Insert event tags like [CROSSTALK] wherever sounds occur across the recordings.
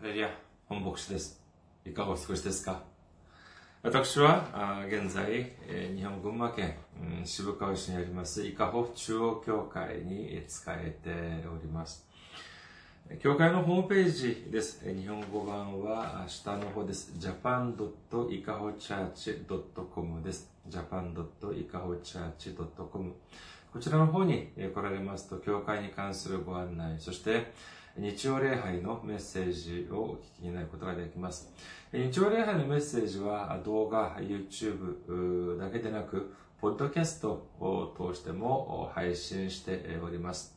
ハレリア、本牧師です。いかがお過ごしですか私は、現在、日本群馬県、渋川市にあります、伊香保中央教会に仕えております。教会のホームページです。日本語版は下の方です。japan.ikahochurch.com です。japan.ikahochurch.com こちらの方に来られますと、教会に関するご案内、そして日曜礼拝のメッセージをお聞きになることができます。日曜礼拝のメッセージは動画、YouTube だけでなく、ポッドキャストを通しても配信しております。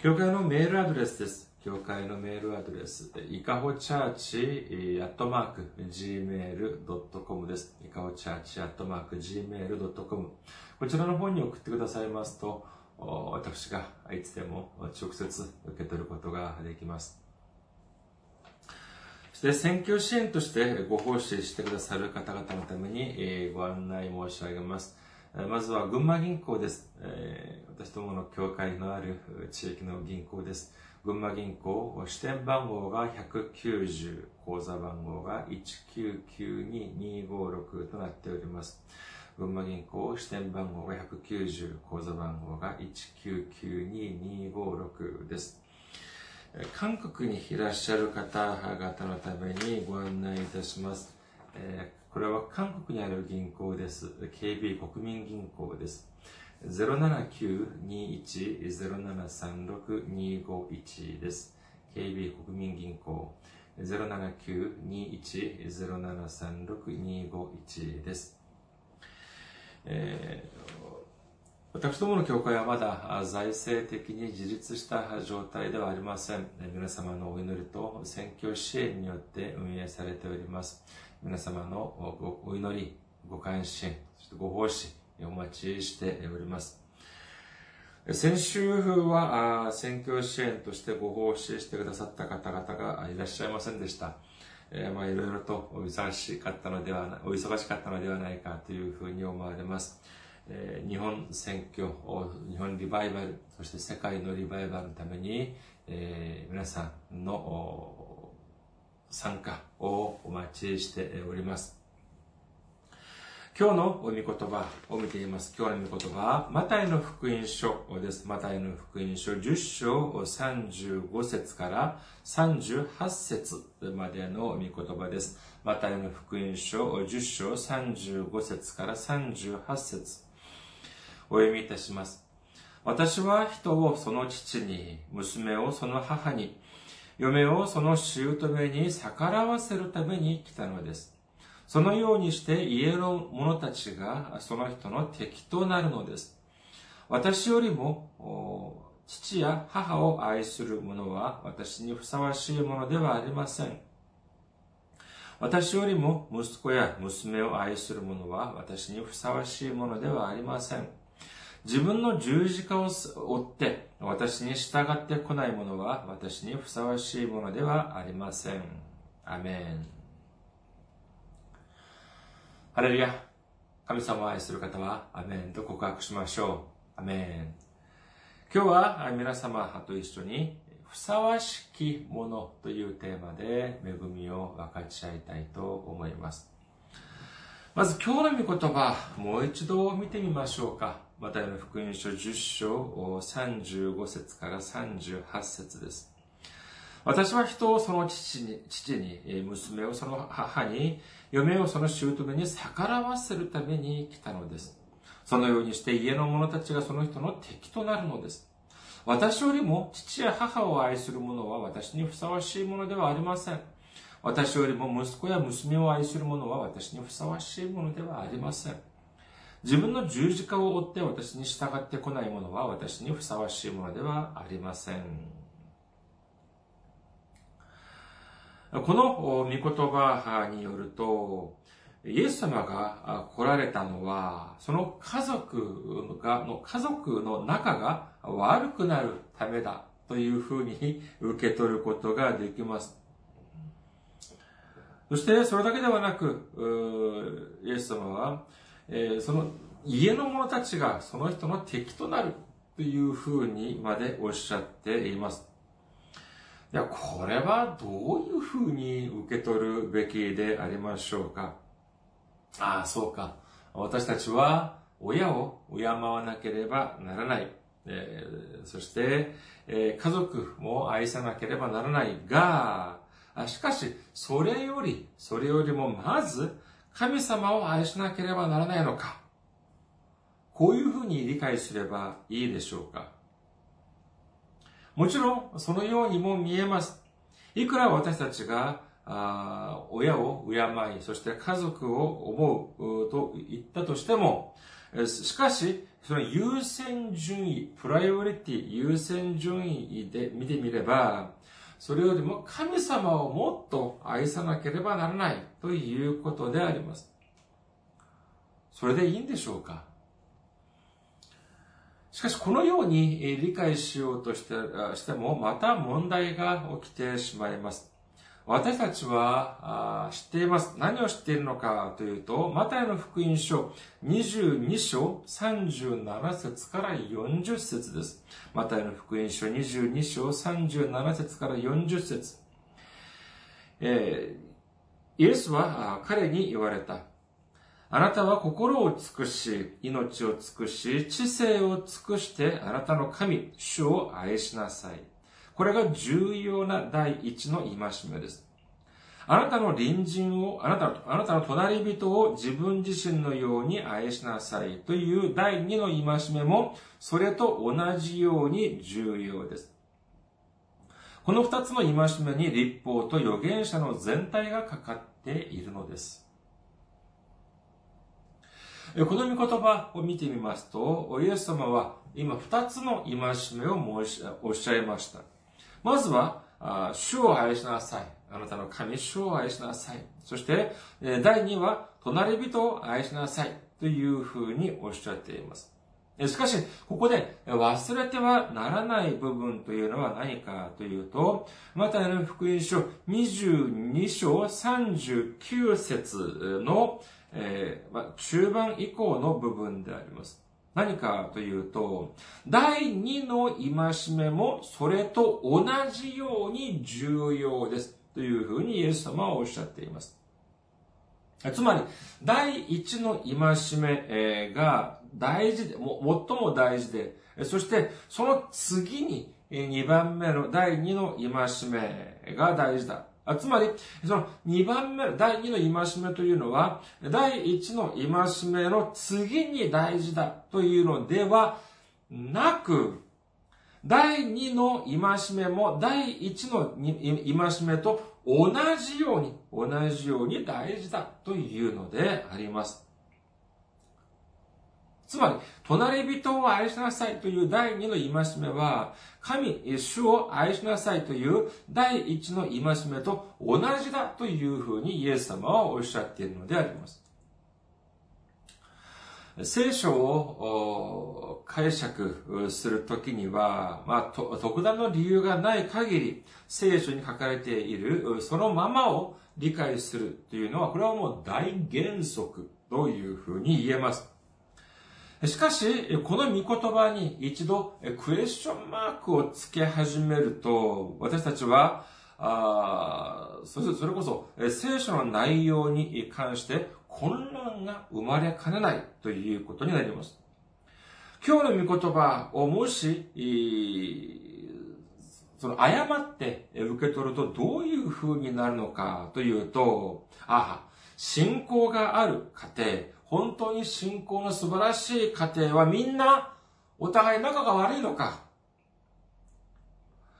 教会のメールアドレスです。教会のメールアドレス、いかほチャーチ、アットマーク、gmail.com です。いかほチャーチ、アットマーク、gmail.com。こちらの方に送ってくださいますと、私がいつでも直接受け取ることができます。そして選挙支援としてご奉仕してくださる方々のためにご案内申し上げます。まずは群馬銀行です。私どもの教会のある地域の銀行です。群馬銀行、支店番号が190、口座番号が1992256となっております。群馬銀行、支店番号が190、口座番号が1992256です。韓国にいらっしゃる方々のためにご案内いたします。えこれは韓国にある銀行です。KB 国民銀行です。079-21-0736-251です。KB 国民銀行079-21-0736-251です。え私どもの教会はまだ財政的に自立した状態ではありません。皆様のお祈りと選挙支援によって運営されております。皆様のお祈り、ご関心、そしてご奉仕、お待ちしております。先週は選挙支援としてご奉仕してくださった方々がいらっしゃいませんでした。えーまあいろいろとお忙しかったのではな、お忙しかったのではないかというふうに思われます。えー日本選挙、日本リバイバル、そして世界のリバイバルのために、えー皆さんの参加をお待ちしております。今日のお御言葉を見ています。今日の御言葉は、マタイの福音書です。マタイの福音書10章35節から38節までのお御言葉です。マタイの福音書10章35節から38節お読みいたします。私は人をその父に、娘をその母に、嫁をその姑に逆らわせるために来たのです。そのようにして家の者たちがその人の敵となるのです。私よりも父や母を愛する者は私にふさわしいものではありません。私よりも息子や娘を愛する者は私にふさわしいものではありません。自分の十字架を追って私に従ってこない者は私にふさわしいものではありません。アメン。ハレルヤ。神様を愛する方はアメンと告白しましょう。アメン。今日は皆様と一緒にふさわしきものというテーマで恵みを分かち合いたいと思います。まず今日の御言葉、もう一度見てみましょうか。マタイの福音書10章35節から38節です。私は人をその父に、父に、娘をその母に、嫁をその姑に逆らわせるために来たのです。そのようにして家の者たちがその人の敵となるのです。私よりも父や母を愛する者は私にふさわしいものではありません。私よりも息子や娘を愛する者は私にふさわしいものではありません。自分の十字架を追って私に従ってこない者は私にふさわしいものではありません。この御言葉によると、イエス様が来られたのは、その家族が、の家族の仲が悪くなるためだというふうに受け取ることができます。そして、それだけではなく、イエス様は、えその家の者たちがその人の敵となるというふうにまでおっしゃっています。いや、これはどういうふうに受け取るべきでありましょうか？ああ、そうか。私たちは親を敬わなければならない。えー、そして、えー、家族も愛さなければならないが、しかし、それより、それよりもまず、神様を愛しなければならないのか。こういうふうに理解すればいいでしょうか？もちろん、そのようにも見えます。いくら私たちが、あ親を敬い、そして家族を思うと言ったとしても、しかし、その優先順位、プライオリティ、優先順位で見てみれば、それよりも神様をもっと愛さなければならないということであります。それでいいんでしょうか？しかし、このように理解しようとしてしても、また問題が起きてしまいます。私たちは知っています。何を知っているのかというと、マタイの福音書22章37節から40節です。マタイの福音書22章37節から40節えー、イエスは彼に言われた。あなたは心を尽くし、命を尽くし、知性を尽くして、あなたの神、主を愛しなさい。これが重要な第一の戒めです。あなたの隣人を、あなたの、あなたの隣人を自分自身のように愛しなさいという第二の戒めも、それと同じように重要です。この二つの戒めに立法と預言者の全体がかかっているのです。この御言葉を見てみますと、イエス様は今二つの戒めを申し、おっしゃいました。まずは、主を愛しなさい。あなたの神主を愛しなさい。そして、第二は、隣人を愛しなさい。というふうにおっしゃっています。しかし、ここで忘れてはならない部分というのは何かというと、またの福音書22章39節のえー、まあ、中盤以降の部分であります。何かというと、第二の戒めもそれと同じように重要です。というふうにイエス様はおっしゃっています。つまり、第一の戒めが大事で、も最も大事で、そしてその次に二番目の第二の戒めが大事だ。つまり、その2番目、第2の戒めというのは、第1の戒めの次に大事だというのではなく、第2の戒めも第1の戒めと同じように、同じように大事だというのであります。つまり、隣人を愛しなさいという第二の戒めは、神、主を愛しなさいという第一の戒めと同じだというふうにイエス様はおっしゃっているのであります。聖書を解釈するときには、まあ、特段の理由がない限り、聖書に書かれているそのままを理解するというのは、これはもう大原則というふうに言えます。しかし、この御言葉に一度クエスチョンマークを付け始めると、私たちは、あそれこそ聖書の内容に関して混乱が生まれかねないということになります。今日の御言葉をもし、その誤って受け取るとどういう風になるのかというと、ああ、信仰がある家庭、本当に信仰の素晴らしい家庭はみんなお互い仲が悪いのか。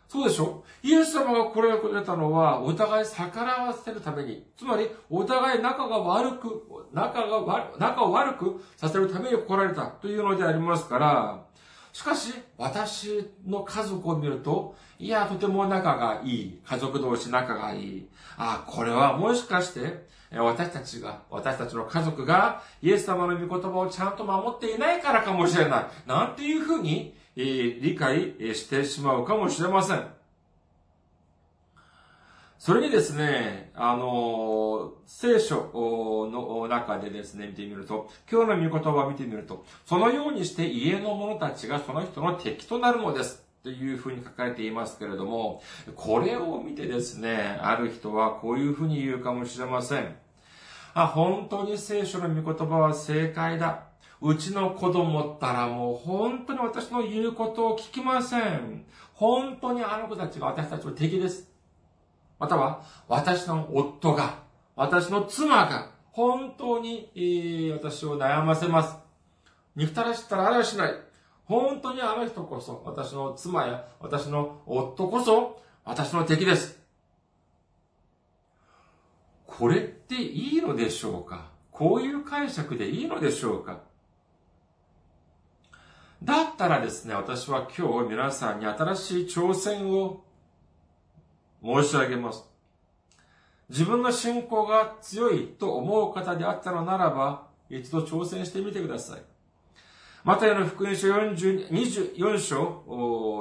そうでしょ？イエス様がこれをくれたのは、お互い逆らわせるために、つまり、お互い仲が悪く、仲が悪、仲を悪くさせるために来られた。というのでありますから、しかし、私の家族を見ると、いや、とても仲がいい。家族同士仲がいい。あ、これはもしかして、私たちが、私たちの家族が、イエス様の御言葉をちゃんと守っていないからかもしれない。なんていうふうに、え、理解してしまうかもしれません。それにですね、あの、聖書の中でですね、見てみると、今日の御言葉を見てみると、そのようにして家の者たちがその人の敵となるのです。というふうに書かれていますけれども、これを見てですね、ある人はこういうふうに言うかもしれません。あ、本当に聖書の御言葉は正解だ。うちの子供ったらもう本当に私の言うことを聞きません。本当にあの子たちが私たちの敵です。または、私の夫が、私の妻が、本当に、私を悩ませます。憎たらしったらあれはしない。本当にあの人こそ、私の妻や私の夫こそ、私の敵です。これっていいのでしょうか？こういう解釈でいいのでしょうか？だったらですね、私は今日皆さんに新しい挑戦を申し上げます。自分の信仰が強いと思う方であったのならば、一度挑戦してみてください。マタイの福音書40 24章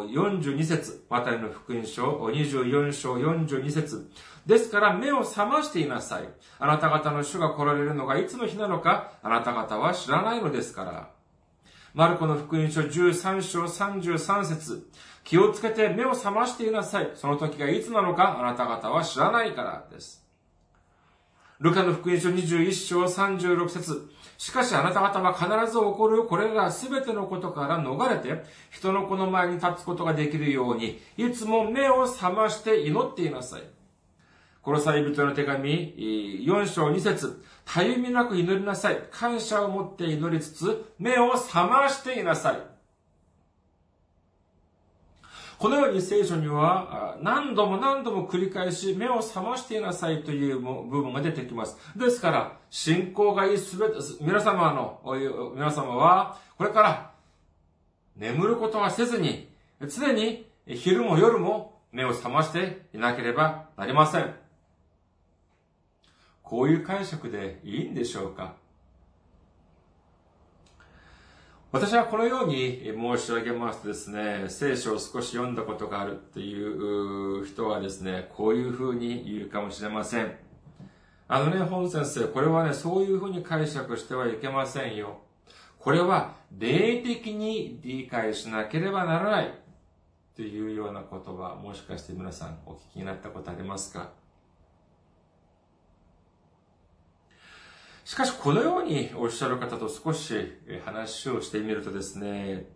42節マタイの福音書24章42節ですから目を覚ましていなさい。あなた方の主が来られるのがいつの日なのか、あなた方は知らないのですから。マルコの福音書13章33節気をつけて目を覚ましていなさい。その時がいつなのか、あなた方は知らないからです。ルカの福音書21章36節しかしあなた方は必ず起こるこれらすべてのことから逃れて、人の子の前に立つことができるように、いつも目を覚まして祈っていなさい。殺され人の手紙、4章2節たゆみなく祈りなさい。感謝を持って祈りつつ、目を覚ましていなさい。このように聖書には何度も何度も繰り返し目を覚ましていなさいという部分が出てきます。ですから、信仰がいいすべて、皆様の、皆様は、これから眠ることはせずに、常に昼も夜も目を覚ましていなければなりません。こういう解釈でいいんでしょうか？私はこのように申し上げますとですね、聖書を少し読んだことがあるっていう人はですね、こういうふうに言うかもしれません。あのね、本先生、これはね、そういうふうに解釈してはいけませんよ。これは霊的に理解しなければならないというような言葉、もしかして皆さんお聞きになったことありますか？しかし、このようにおっしゃる方と少し話をしてみるとですね、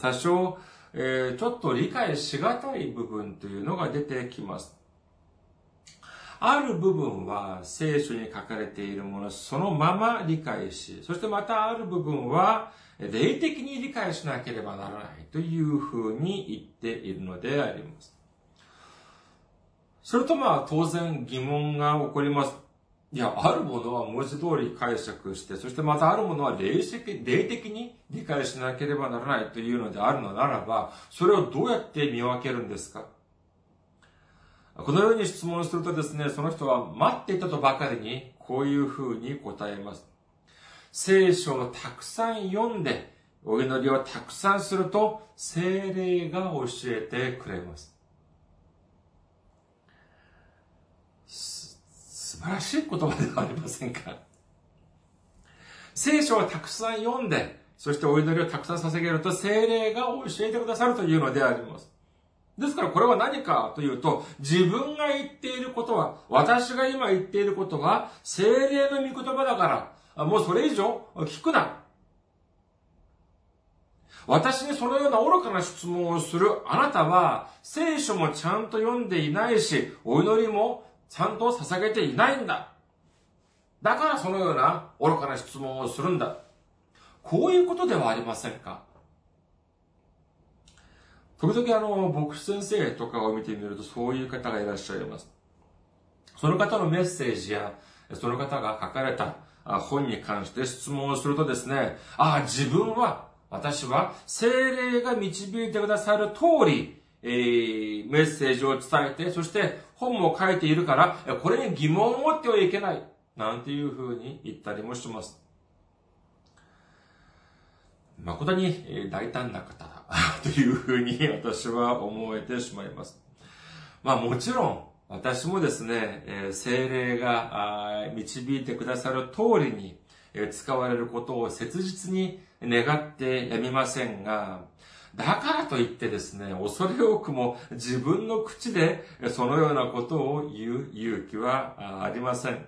多少、えー、ちょっと理解しがたい部分というのが出てきます。ある部分は聖書に書かれているものそのまま理解し、そしてまたある部分は霊的に理解しなければならないというふうに言っているのであります。それとまあ当然疑問が起こります。いや、あるものは文字通り解釈して、そしてまたあるものは霊的霊的に理解しなければならないというのであるのならば、それをどうやって見分けるんですか？このように質問するとですね、その人は待っていたとばかりに、こういうふうに答えます。聖書をたくさん読んで、お祈りをたくさんすると、精霊が教えてくれます。素晴らしい言葉ではありませんか？聖書をたくさん読んで、そしてお祈りをたくさん捧げると精霊が教えてくださるというのであります。ですからこれは何かというと、自分が言っていることは、私が今言っていることは、精霊の御言葉だから、もうそれ以上聞くな。私にそのような愚かな質問をするあなたは、聖書もちゃんと読んでいないし、お祈りもちゃんと捧げていないんだ。だからそのような愚かな質問をするんだ。こういうことではありませんか？時々あの、牧師先生とかを見てみるとそういう方がいらっしゃいます。その方のメッセージや、その方が書かれた本に関して質問をするとですね、ああ、自分は、私は精霊が導いてくださる通り、えー、メッセージを伝えて、そして本も書いているから、これに疑問を持ってはいけない。なんていうふうに言ったりもします。誠に大胆な方だ。[LAUGHS] というふうに私は思えてしまいます。まあもちろん、私もですね、精霊が導いてくださる通りに使われることを切実に願ってやみませんが、だからといってですね、恐れ多くも自分の口でそのようなことを言う勇気はありません。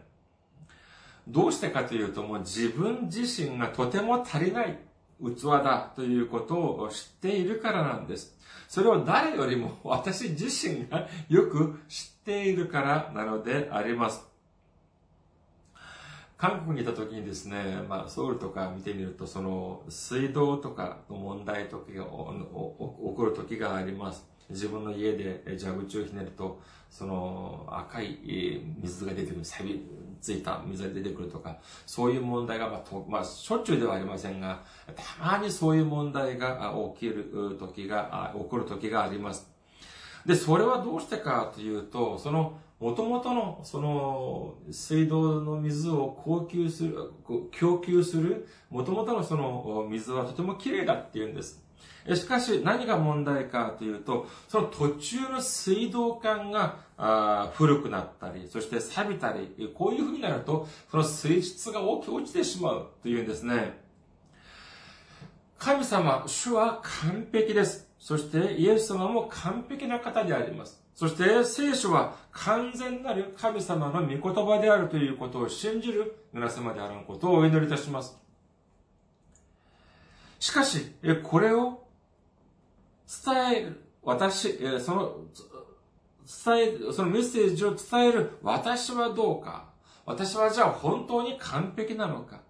どうしてかというともう自分自身がとても足りない器だということを知っているからなんです。それを誰よりも私自身がよく知っているからなのであります。韓国にいた時にですね、まあ、ソウルとか見てみると、その、水道とかの問題時が、起こる時があります。自分の家で蛇口をひねると、その赤い水が出てくる、錆びついた水が出てくるとか、そういう問題が、まあ、とまあ、しょっちゅうではありませんが、たまにそういう問題が起きる時が、起こる時があります。で、それはどうしてかというと、その、元々の、その、水道の水を供給する、供給する、元々のその水はとても綺麗だっていうんです。しかし、何が問題かというと、その途中の水道管が古くなったり、そして錆びたり、こういう風になると、その水質が大きく落ちてしまうというんですね。神様、主は完璧です。そしてイエス様も完璧な方であります。そして聖書は完全なる神様の御言葉であるということを信じる皆様であることをお祈りいたします。しかし、これを伝える、私、その、伝え、そのメッセージを伝える私はどうか私はじゃあ本当に完璧なのか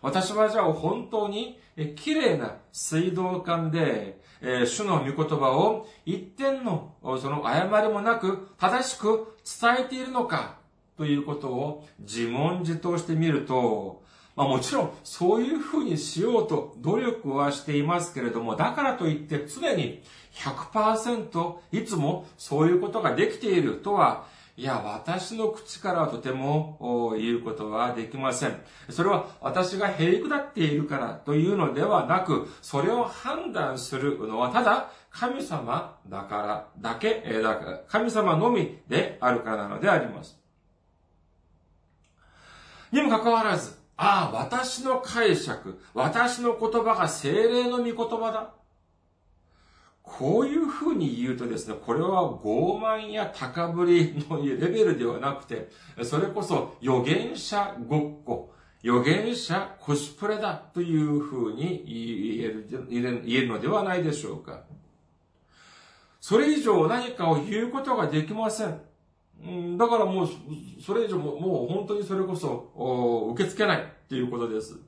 私はじゃあ本当に綺麗な水道管で、主の御言葉を一点のその誤りもなく正しく伝えているのかということを自問自答してみると、まあもちろんそういうふうにしようと努力はしていますけれども、だからといって常に100%いつもそういうことができているとはいや、私の口からはとても言うことはできません。それは私が平育だっているからというのではなく、それを判断するのはただ神様だからだけ、だから神様のみであるからなのであります。にもかかわらず、ああ、私の解釈、私の言葉が精霊の御言葉だ。こういうふうに言うとですね、これは傲慢や高ぶりのレベルではなくて、それこそ預言者ごっこ、預言者コスプレだというふうに言える言えるのではないでしょうか。それ以上何かを言うことができません。だからもう、それ以上も、もう本当にそれこそ、受け付けないっていうことです。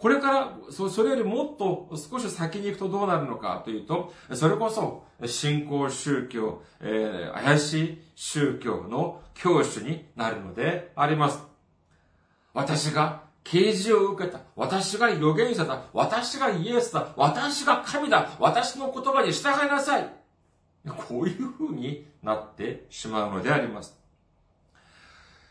これから、それよりもっと少し先に行くとどうなるのかというと、それこそ、信仰宗教、えー、怪しい宗教の教師になるのであります。私が啓示を受けた。私が預言者だ。私がイエスだ。私が神だ。私の言葉に従いなさい。こういう風になってしまうのであります。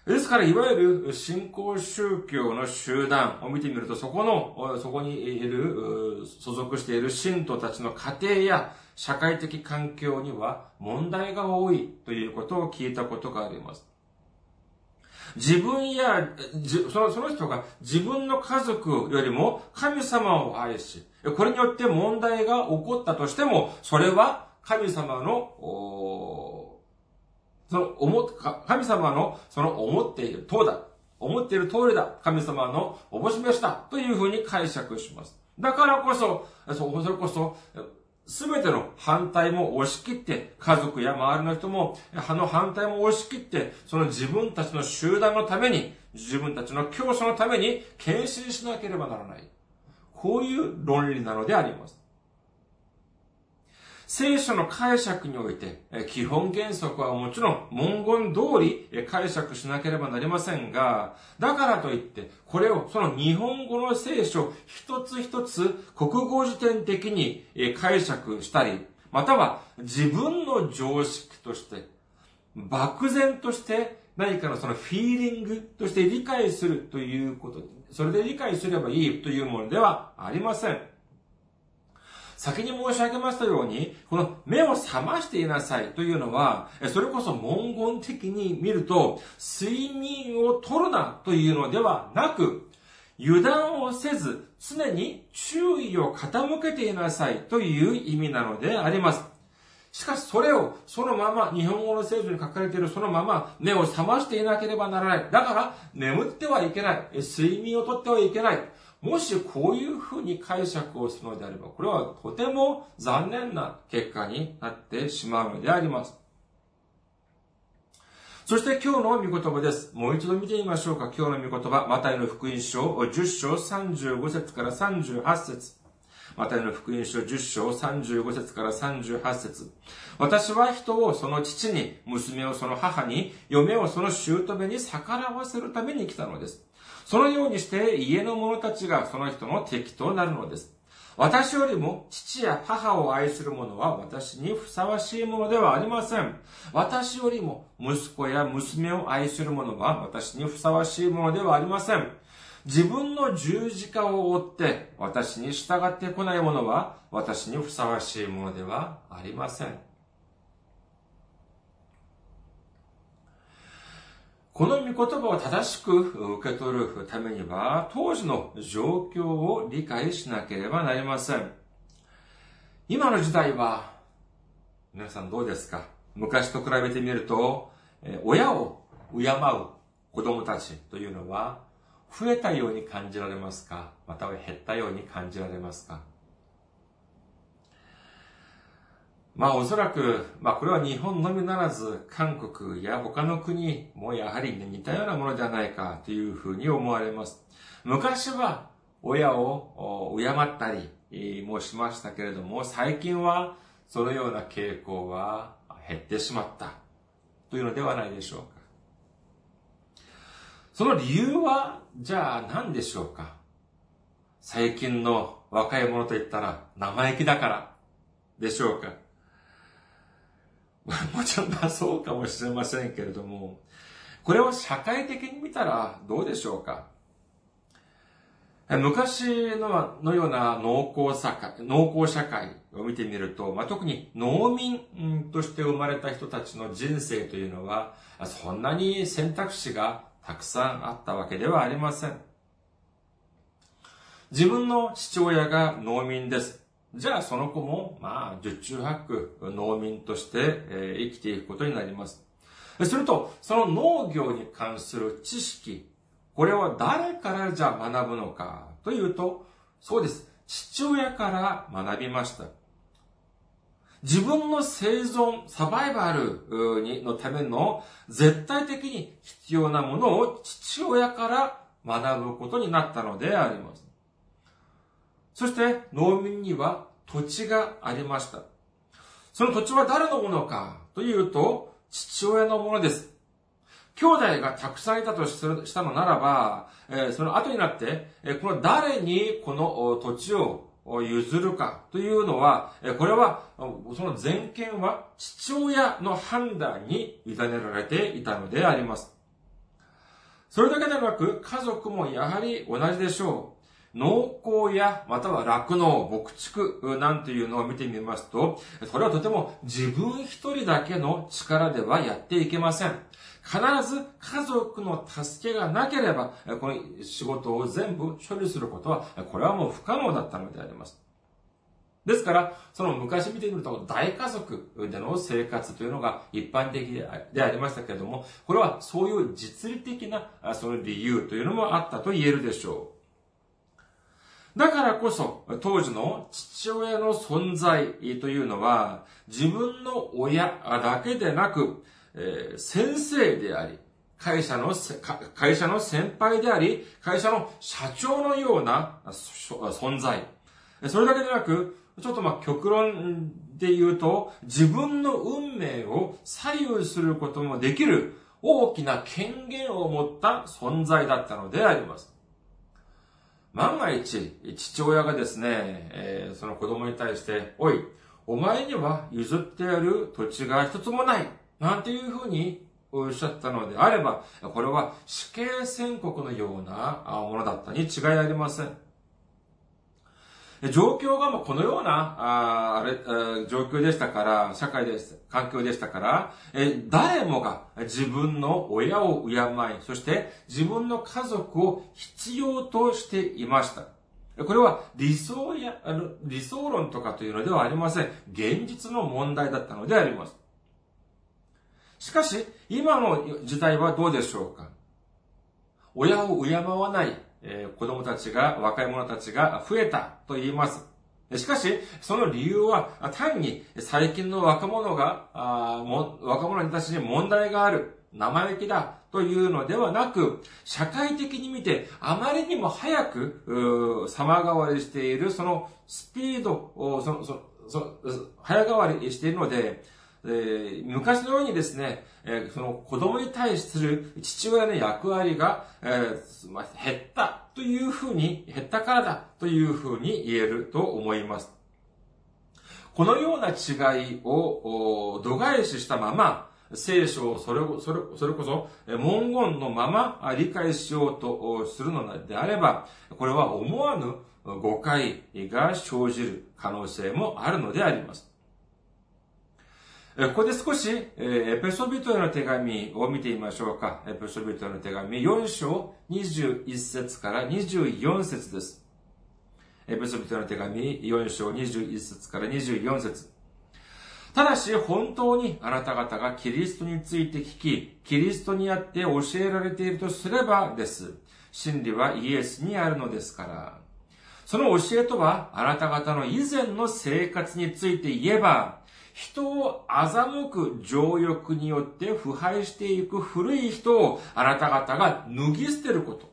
ですから、いわゆる信仰宗教の集団を見てみると、そこの、そこにいる、所属している信徒たちの家庭や社会的環境には問題が多いということを聞いたことがあります。自分や、そのその人が自分の家族よりも神様を愛し、これによって問題が起こったとしても、それは神様の、その思、神様のその思っている塔だ。思っている通りだ。神様のおぼしめした。というふうに解釈します。だからこそ、それこそ、すべての反対も押し切って、家族や周りの人も、あの反対も押し切って、その自分たちの集団のために、自分たちの教祖のために、献身しなければならない。こういう論理なのであります。聖書の解釈において、基本原則はもちろん文言通り解釈しなければなりませんが、だからといって、これをその日本語の聖書一つ一つ国語辞典的に解釈したり、または自分の常識として、漠然として何かのそのフィーリングとして理解するということ、それで理解すればいいというものではありません。先に申し上げましたように、この目を覚ましていなさいというのは、それこそ文言的に見ると、睡眠を取るなというのではなく、油断をせず、常に注意を傾けていなさいという意味なのであります。しかしそれをそのまま、日本語の聖書に書かれているそのまま目を覚ましていなければならない。だから眠ってはいけない。睡眠をとってはいけない。もしこういうふうに解釈をするのであれば、これはとても残念な結果になってしまうのであります。そして今日の御言葉です。もう一度見てみましょうか。今日の御言葉、マタイの福音書10章35節から38節マタイの福音書10章35節から38節私は人をその父に、娘をその母に、嫁をその姑に逆らわせるために来たのです。そのようにして家の者たちがその人の敵となるのです。私よりも父や母を愛する者は私にふさわしいものではありません。私よりも息子や娘を愛する者は私にふさわしいものではありません。自分の十字架を追って私に従ってこない者は私にふさわしいものではありません。この御言葉を正しく受け取るためには、当時の状況を理解しなければなりません。今の時代は、皆さんどうですか？昔と比べてみると、親を敬う子供たちというのは、増えたように感じられますか？または減ったように感じられますか？まあおそらく、まあこれは日本のみならず、韓国や他の国もやはり、ね、似たようなものではないかというふうに思われます。昔は親を敬ったりもしましたけれども、最近はそのような傾向は減ってしまったというのではないでしょうか。その理由は、じゃあ何でしょうか最近の若い者といったら生意気だからでしょうか [LAUGHS] もちろんまあそうかもしれませんけれども、これを社会的に見たらどうでしょうか？昔ののような農耕社会農耕社会を見てみると、まあ、特に農民として生まれた人たちの人生というのは、そんなに選択肢がたくさんあったわけではありません。自分の父親が農民です。じゃあその子も、まあ、十中八九農民として、え生きていくことになります。すると、その農業に関する知識、これは誰からじゃ学ぶのかというと、そうです。父親から学びました。自分の生存、サバイバルにのための絶対的に必要なものを父親から学ぶことになったのであります。そして農民には土地がありました。その土地は誰のものか？というと、父親のものです。兄弟がたくさんいたとしたのならば、えその後になって、えこの誰にこの土地を譲るか？というのは、これは、その全権は父親の判断に委ねられていたのであります。それだけでなく、家族もやはり同じでしょう。農耕や、または酪農、牧畜なんていうのを見てみますと、それはとても自分一人だけの力ではやっていけません。必ず家族の助けがなければ、この仕事を全部処理することは、これはもう不可能だったのであります。ですから、その昔見てみると大家族での生活というのが一般的でありましたけれども、これはそういう実利的なその理由というのもあったと言えるでしょう。だからこそ、当時の父親の存在というのは、自分の親だけでなく、えー、先生であり、会社の、会社の先輩であり、会社の社長のような存在。それだけでなく、ちょっとまあ極論で言うと、自分の運命を左右することもできる大きな権限を持った存在だったのであります。万が一、父親がですね、えー、その子供に対して、おい、お前には譲ってやる土地が一つもないなんていうふうにおっしゃったのであれば、これは死刑宣告のようなものだったに違いありません。状況がもうこのような、ああれ、状況でしたから、社会です、環境でしたから、え誰もが自分の親を敬い、そして自分の家族を必要としていました。これは理想や、あの、理想論とかというのではありません。現実の問題だったのであります。しかし、今の時代はどうでしょうか？親を敬わない、えー、子供たちが、若い者たちが増えたと言います。しかし、その理由は、単に最近の若者が、若者たちに問題がある、生意気だというのではなく、社会的に見てあまりにも早く、様変わりしているそのスピードを、その、そそ早変わりしているので、えー、昔のようにですね、えー、その子供に対する父親の役割が、えー、減ったというふうに、減ったからだというふうに言えると思います。このような違いを度外視したまま、聖書をそれそれそれこそ文言のまま理解しようとするのであれば、これは思わぬ誤解が生じる可能性もあるのであります。ここで少し、エペソビトへの手紙を見てみましょうか。エペソビトへの手紙4章21節から24節です。エペソビトへの手紙4章21節から24節ただし本当にあなた方がキリストについて聞き、キリストにあって教えられているとすればです。真理はイエスにあるのですから。その教えとは、あなた方の以前の生活について言えば、人を欺く情欲によって腐敗していく古い人をあなた方が脱ぎ捨てること。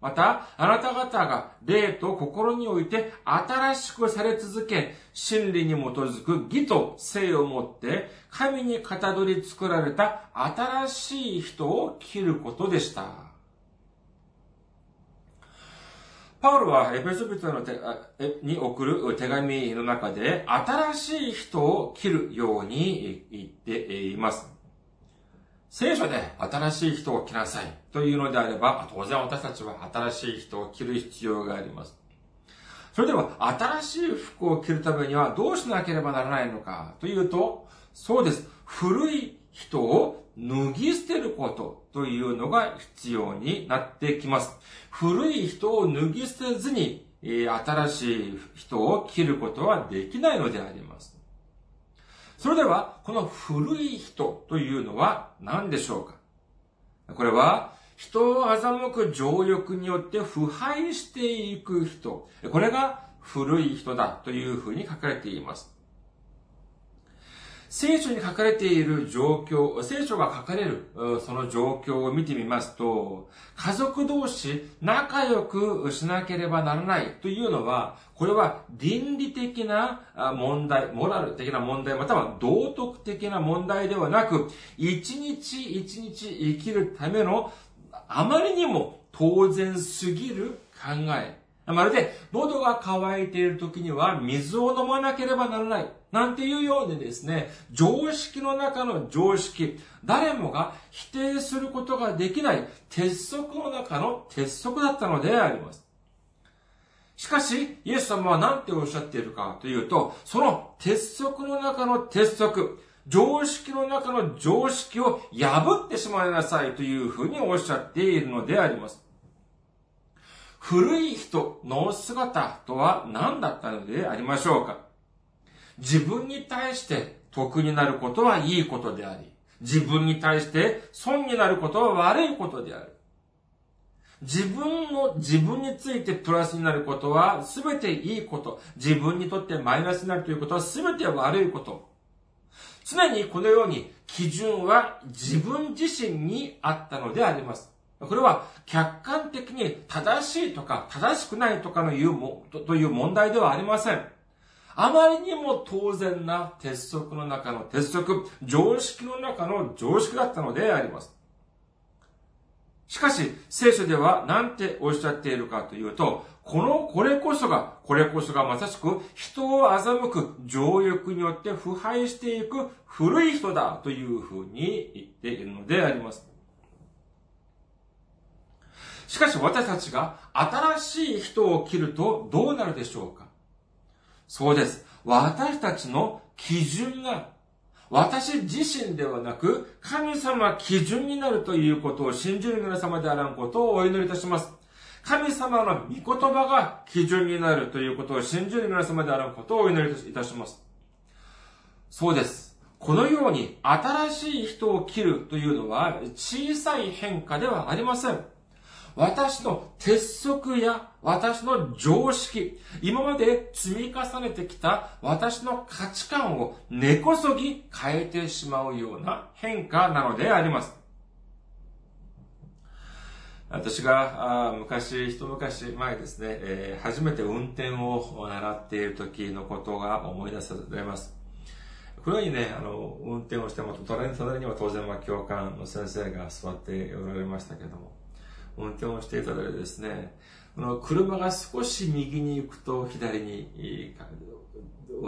また、あなた方が霊と心において新しくされ続け、真理に基づく義と性をもって、神にかたどり作られた新しい人を切ることでした。パウロはエペソビトの手に送る手紙の中で、新しい人を切るように言っています。聖書で新しい人を着なさいというのであれば、当然私たちは新しい人を着る必要があります。それでは、新しい服を着るためにはどうしなければならないのかというと、そうです。古い人を脱ぎ捨てることというのが必要になってきます。古い人を脱ぎ捨てずに、新しい人を切ることはできないのであります。それでは、この古い人というのは何でしょうか？これは、人を欺く情欲によって腐敗していく人。これが古い人だというふうに書かれています。聖書に書かれている状況、聖書が書かれるその状況を見てみますと、家族同士仲良くしなければならないというのは、これは倫理的な問題、モラル的な問題、または道徳的な問題ではなく、一日一日生きるためのあまりにも当然すぎる考え、まるで、喉が渇いている時には水を飲まなければならない。なんていうようにですね、常識の中の常識、誰もが否定することができない鉄則の中の鉄則だったのであります。しかし、イエス様は何ておっしゃっているかというと、その鉄則の中の鉄則、常識の中の常識を破ってしまいなさいというふうにおっしゃっているのであります。古い人の姿とは何だったのでありましょうか？自分に対して得になることはいいことであり、自分に対して損になることは悪いことである。自分の、自分についてプラスになることは全ていいこと。自分にとってマイナスになるということは全て悪いこと。常にこのように基準は自分自身にあったのであります。これは客観的に正しいとか正しくないとかのいうも、という問題ではありません。あまりにも当然な鉄則の中の鉄則、常識の中の常識だったのであります。しかし、聖書では何ておっしゃっているかというと、この、これこそが、これこそがまさしく人を欺く情欲によって腐敗していく古い人だというふうに言っているのであります。しかし私たちが新しい人を切るとどうなるでしょうか？そうです。私たちの基準が、私自身ではなく、神様基準になるということを信じる皆様であらんことをお祈りいたします。神様の御言葉が基準になるということを信じる皆様であらんことをお祈りいたします。そうです。このように新しい人を切るというのは小さい変化ではありません。私の鉄則や私の常識、今まで積み重ねてきた私の価値観を根こそぎ変えてしまうような変化なのであります。私が昔、一昔前ですね、えー、初めて運転を習っている時のことが思い出されます。このようにね、あの、運転をしても、隣には当然、まあ、教官の先生が座っておられましたけども、運転をしていたのでですね、この車が少し右に行くと左に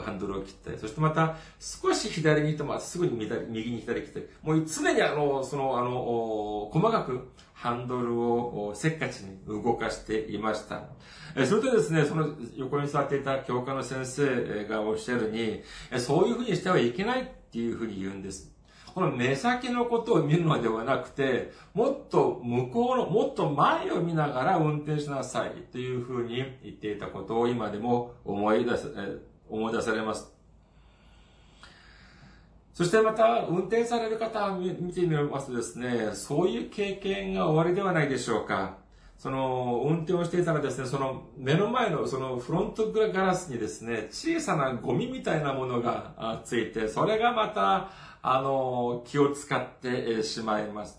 ハンドルを切ったり、そしてまた少し左に行ってもすぐに右に左に来て、もう常にあの、その、あの、細かくハンドルをせっかちに動かしていました。それとですね、その横に座っていた教科の先生がおっしゃるに、そういうふうにしてはいけないっていうふうに言うんです。この目先のことを見るのではなくて、もっと向こうの、もっと前を見ながら運転しなさいというふうに言っていたことを今でも思い出す、思い出されます。そしてまた、運転される方を見てみますとですね、そういう経験が終わりではないでしょうか。その、運転をしていたらですね、その目の前のそのフロントガラスにですね、小さなゴミみたいなものがついて、それがまた、あの、気を使ってしまいます。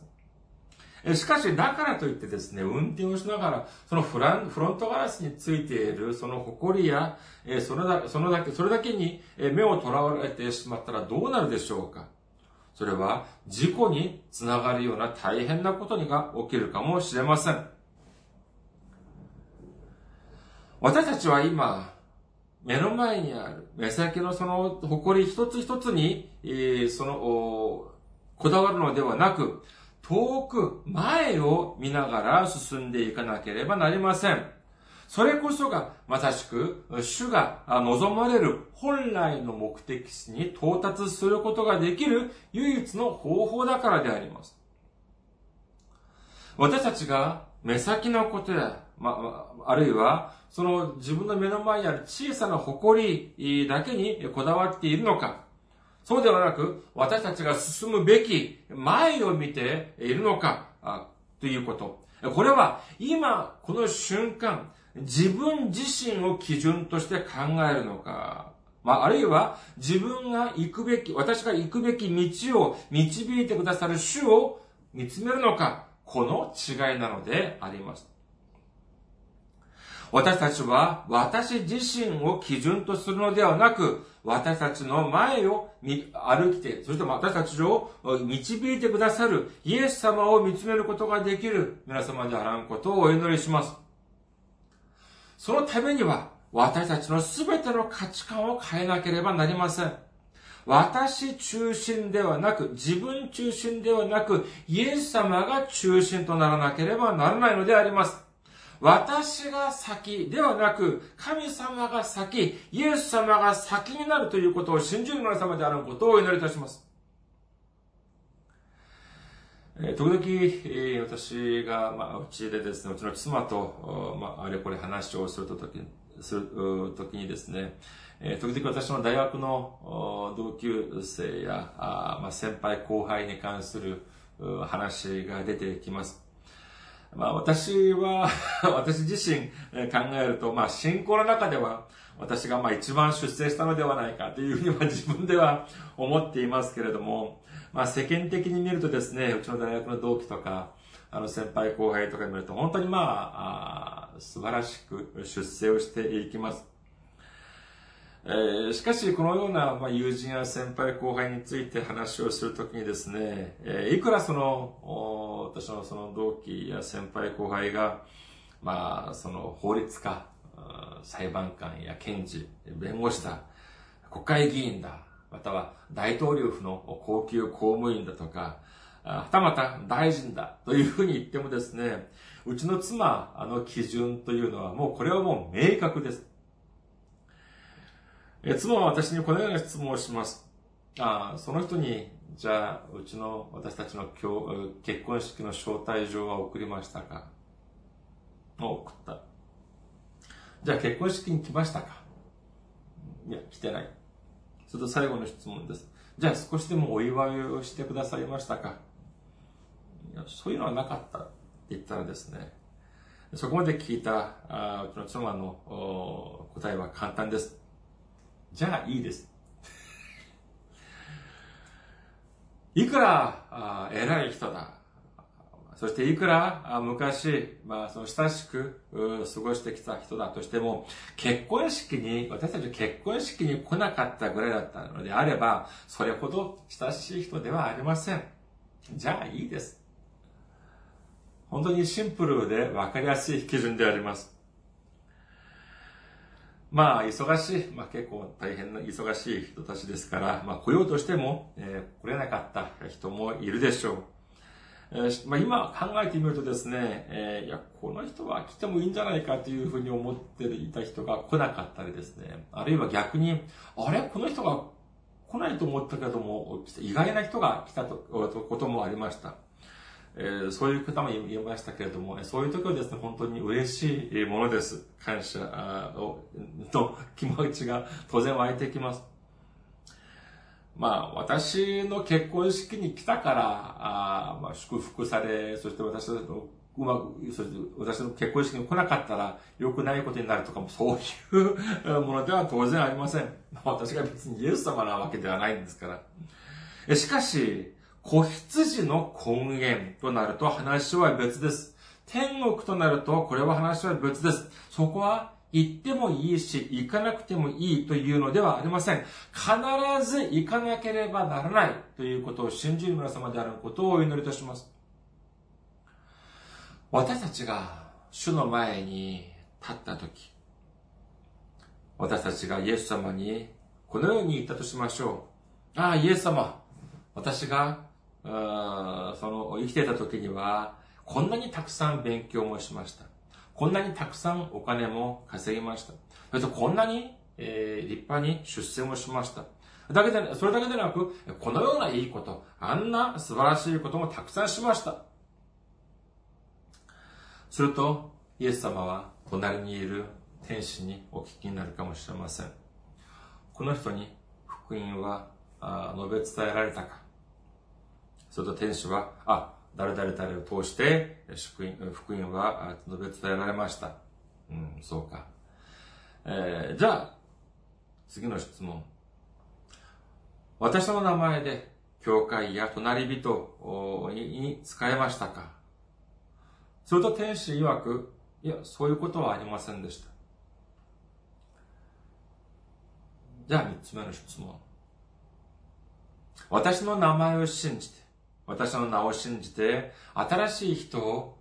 しかし、だからといってですね、運転をしながら、そのフランフロントガラスについている、その埃や、そのだそのだけ、それだけに目をとらわれてしまったらどうなるでしょうか？それは、事故につながるような大変なことにが起きるかもしれません。私たちは今、目の前にある、目先のその誇り一つ一つに、その、こだわるのではなく、遠く前を見ながら進んでいかなければなりません。それこそが、まさしく、主が望まれる本来の目的地に到達することができる唯一の方法だからであります。私たちが目先のことや、ま、あるいは、その自分の目の前にある小さな誇りだけにこだわっているのか、そうではなく、私たちが進むべき前を見ているのか、ということ。これは今、この瞬間、自分自身を基準として考えるのか、まあ、あるいは自分が行くべき、私が行くべき道を導いてくださる主を見つめるのか、この違いなのであります。私たちは私自身を基準とするのではなく、私たちの前を歩きて、そして私たちを導いてくださるイエス様を見つめることができる皆様であらんことをお祈りします。そのためには、私たちの全ての価値観を変えなければなりません。私中心ではなく、自分中心ではなく、イエス様が中心とならなければならないのであります。私が先ではなく、神様が先、イエス様が先になるということを信じる皆様であることをお祈りいたします。え、時々、え、私が、まあ、うちでですね、うちの妻と、まあ、あれこれ話をするとき、するときにですね、え、時々私の大学の同級生や、あまあ、先輩後輩に関する話が出てきます。まあ私は [LAUGHS] 私自身考えると、まあ信仰の中では、私がまあ一番出世したのではないかというふうには自分では思っていますけれども、まあ世間的に見るとですね、うちの大学の同期とか、あの先輩後輩とか見ると本当にまあ、素晴らしく出世をしていきます。えー、しかし、このような、まあ、友人や先輩後輩について話をするときにですね、えー、いくらその、私のその同期や先輩後輩が、まあ、その法律家、裁判官や検事、弁護士だ、国会議員だ、または大統領府の高級公務員だとか、はたまた大臣だというふうに言ってもですね、うちの妻の基準というのはもうこれはもう明確です。え妻は私にこのような質問をします。あその人に、じゃあ、うちの私たちの結婚式の招待状は送りましたか？送った。じゃあ結婚式に来ましたか？いや、来てない。それと最後の質問です。じゃあ少しでもお祝いをしてくださいましたか？いやそういうのはなかったって言ったらですね、そこまで聞いたあうちの妻の答えは簡単です。じゃあいいです。いくらあ偉い人だ。そしていくら昔、まあ、その親しく過ごしてきた人だとしても、結婚式に、私たち結婚式に来なかったぐらいだったのであれば、それほど親しい人ではありません。じゃあいいです。本当にシンプルで分かりやすい基準であります。まあ、忙しい、まあ結構大変な忙しい人たちですから、まあ来ようとしても、えー、来れなかった人もいるでしょう。えー、まあ、今考えてみるとですね、えー、いや、この人は来てもいいんじゃないかというふうに思っていた人が来なかったりですね、あるいは逆に、あれ？この人が来ないと思ったけども、意外な人が来たとこともありました。えー、そういう方も言いましたけれども、そういう時はですね、本当に嬉しいものです。感謝の気持ちが当然湧いてきます。まあ、私の結婚式に来たから、あまあ、祝福され、そして私のうまく、そして私の結婚式に来なかったら良くないことになるとかもそういうものでは当然ありません。私が別にイエス様なわけではないんですから。しかし、子羊の根源となると話は別です。天国となるとこれは話は別です。そこは行ってもいいし、行かなくてもいいというのではありません。必ず行かなければならないということを信じる皆様であることをお祈りいたします。私たちが主の前に立ったとき、私たちがイエス様にこのように言ったとしましょう。ああ、イエス様、私がその生きてた時には、こんなにたくさん勉強もしました。こんなにたくさんお金も稼ぎました。それとこんなに、えー、立派に出世もしました。だけで、それだけでなく、このようないいこと、あんな素晴らしいこともたくさんしました。すると、イエス様は隣にいる天使にお聞きになるかもしれません。この人に福音は述べ伝えられたかすると天使は、あ、誰々誰を通して、福音、福音は述べ伝えられました。うん、そうか。えー、じゃあ、次の質問。私の名前で、教会や隣人に使えましたか?すると天使曰く、いや、そういうことはありませんでした。じゃあ三つ目の質問。私の名前を信じて、私の名を信じて、新しい人を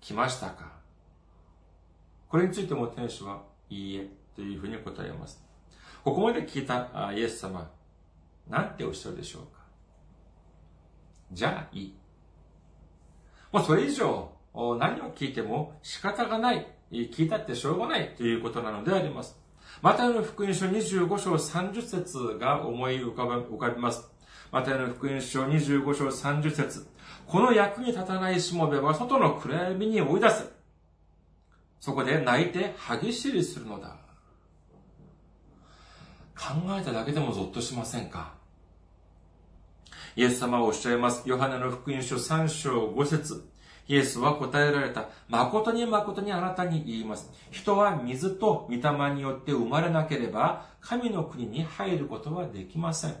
来ましたか？これについても天使は、いいえ、というふうに答えます。ここまで聞いたイエス様、なんておっしゃるでしょうか？じゃあいい。もうそれ以上、何を聞いても仕方がない。聞いたってしょうがないということなのであります。またの福音書25章30節が思い浮かびます。マタイの福音書25章30節この役に立たないしもべは外の暗闇に追い出せ。そこで泣いて歯ぎしりするのだ。考えただけでもゾッとしませんか？イエス様はおっしゃいます。ヨハネの福音書3章5節イエスは答えられた。誠に誠にあなたに言います。人は水と御霊によって生まれなければ、神の国に入ることはできません。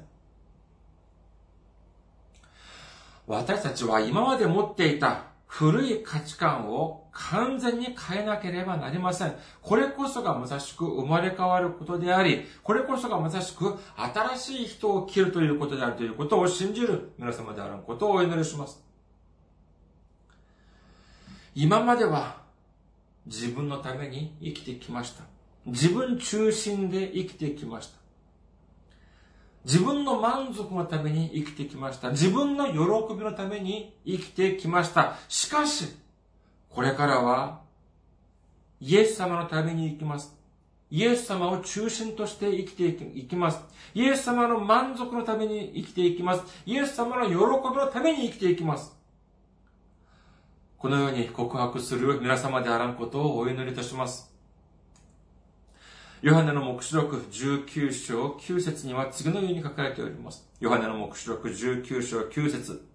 私たちは今まで持っていた古い価値観を完全に変えなければなりません。これこそがまさしく生まれ変わることであり、これこそがまさしく新しい人を切るということであるということを信じる皆様であることをお祈りします。今までは自分のために生きてきました。自分中心で生きてきました。自分の満足のために生きてきました。自分の喜びのために生きてきました。しかし、これからは、イエス様のために生きます。イエス様を中心として生きていきます。イエス様の満足のために生きていきます。イエス様の喜びのために生きていきます。このように告白する皆様であらんことをお祈りいたします。ヨハネの目視録19章9節には次のように書かれております。ヨハネの目視録19章9節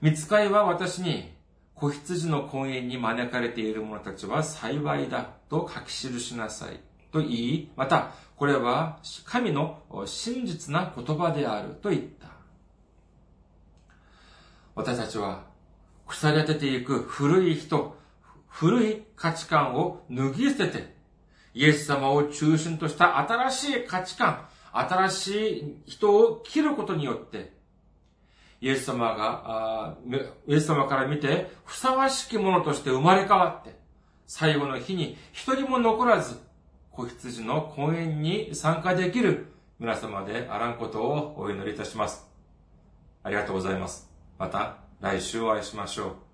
見つかいは私に、子羊の婚姻に招かれている者たちは幸いだと書き記しなさい。と言い、また、これは神の真実な言葉であると言った。私たちは腐り果てていく古い人、古い価値観を脱ぎ捨てて、イエス様を中心とした新しい価値観、新しい人を切ることによって、イエス様が、イエス様から見て、ふさわしきものとして生まれ変わって、最後の日に一人も残らず、子羊の婚宴に参加できる皆様であらんことをお祈りいたします。ありがとうございます。また来週お会いしましょう。